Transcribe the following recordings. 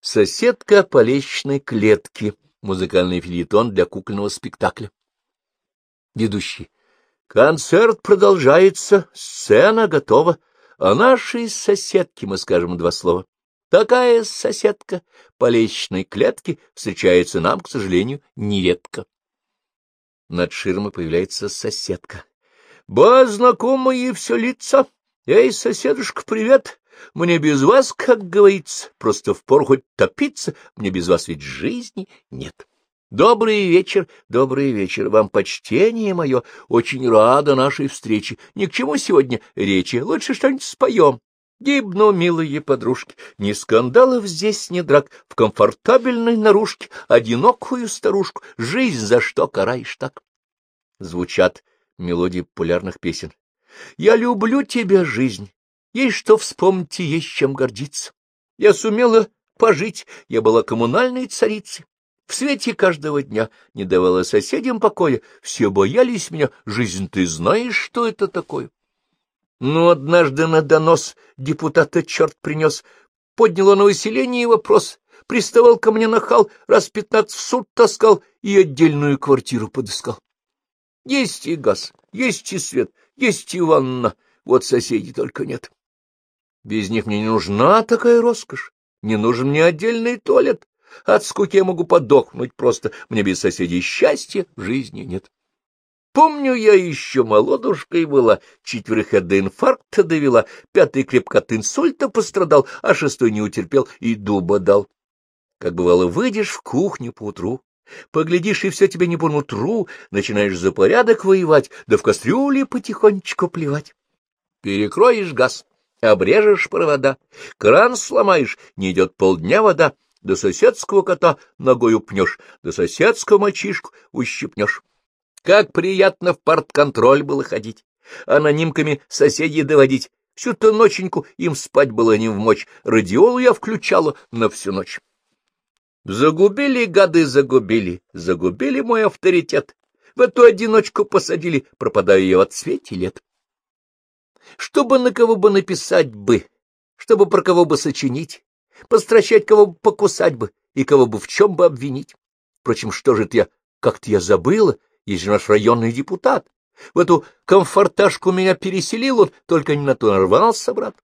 Соседка по лестничной клетке. Музыкальный филитон для кукольного спектакля. Ведущий. Концерт продолжается, сцена готова. О нашей соседке мы скажем два слова. Такая соседка по лестничной клетке встречается нам, к сожалению, нередко. Над ширмой появляется соседка. — Ба, знакомые все лица. Эй, соседушка, привет. Мне без вас, как говорится, просто впору хоть топиться, мне без вас ведь жизни нет. Добрый вечер, добрый вечер, вам почтение мое, очень рада нашей встрече. Ни к чему сегодня речи, лучше что-нибудь споем. Гибну, милые подружки, ни скандалов здесь, ни драк, в комфортабельной наружке, одинокую старушку, жизнь за что караешь так? Звучат мелодии популярных песен. Я люблю тебя, жизнь, есть что вспомнить и есть чем гордиться. Я сумела пожить, я была коммунальной царицей. В свете каждого дня не давала соседям покоя, все боялись меня, жизнь ты знаешь, что это такое. Но однажды на донос депутата черт принес, поднял на выселение вопрос, приставал ко мне нахал, раз пятнадцать в суд таскал и отдельную квартиру подыскал. Есть и газ, есть и свет, есть и ванна, вот соседей только нет. Без них мне не нужна такая роскошь, не нужен мне отдельный туалет. От скуки я могу подохнуть просто, мне без соседей счастья в жизни нет. Помню, я еще молодушкой была, четверых до инфаркта довела, пятый крепко от инсульта пострадал, а шестой не утерпел и дуба дал. Как бывало, выйдешь в кухню поутру, поглядишь, и все тебе не по нутру, начинаешь за порядок воевать, да в кастрюле потихонечку плевать. Перекроешь газ, обрежешь провода, кран сломаешь, не идет полдня вода, до соседского кота ногой упнешь, до соседского мальчишку ущипнешь. Как приятно в партконтроль было ходить, анонимками соседей доводить. Всю-то ноченьку им спать было не в мочь, радиолу я включала на всю ночь. Загубили, гады, загубили, загубили мой авторитет. В эту одиночку посадили, пропадаю я в отсвете лет. Чтобы на кого бы написать бы, чтобы про кого бы сочинить, постращать кого бы покусать бы и кого бы в чем бы обвинить. Впрочем, что же это я, как-то я забыла, есть же наш районный депутат. В эту комфортажку меня переселил он, только не на то нарвался, брат.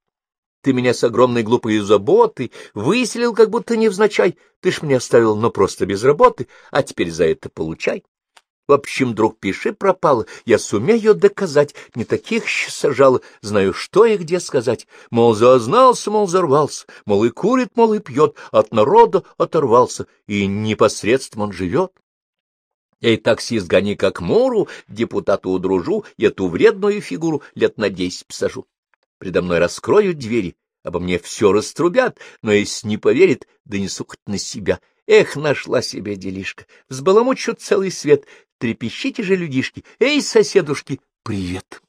Ты меня с огромной глупой заботой выселил, как будто невзначай. Ты ж меня оставил, но просто без работы, а теперь за это получай. В общем, друг, пиши пропало, я сумею доказать, не таких сажала, знаю, что и где сказать. Мол, зазнался, мол, взорвался, мол, и курит, мол, и пьет, от народа оторвался, и непосредственно он живет. Эй, таксист, гони как муру, депутату удружу, эту вредную фигуру лет на десять посажу. Предо мной раскроют двери, обо мне все раструбят, но если не поверит, донесу хоть на себя. Эх, нашла себе делишка, взбаламучу целый свет, трепещите же, людишки, эй, соседушки, привет!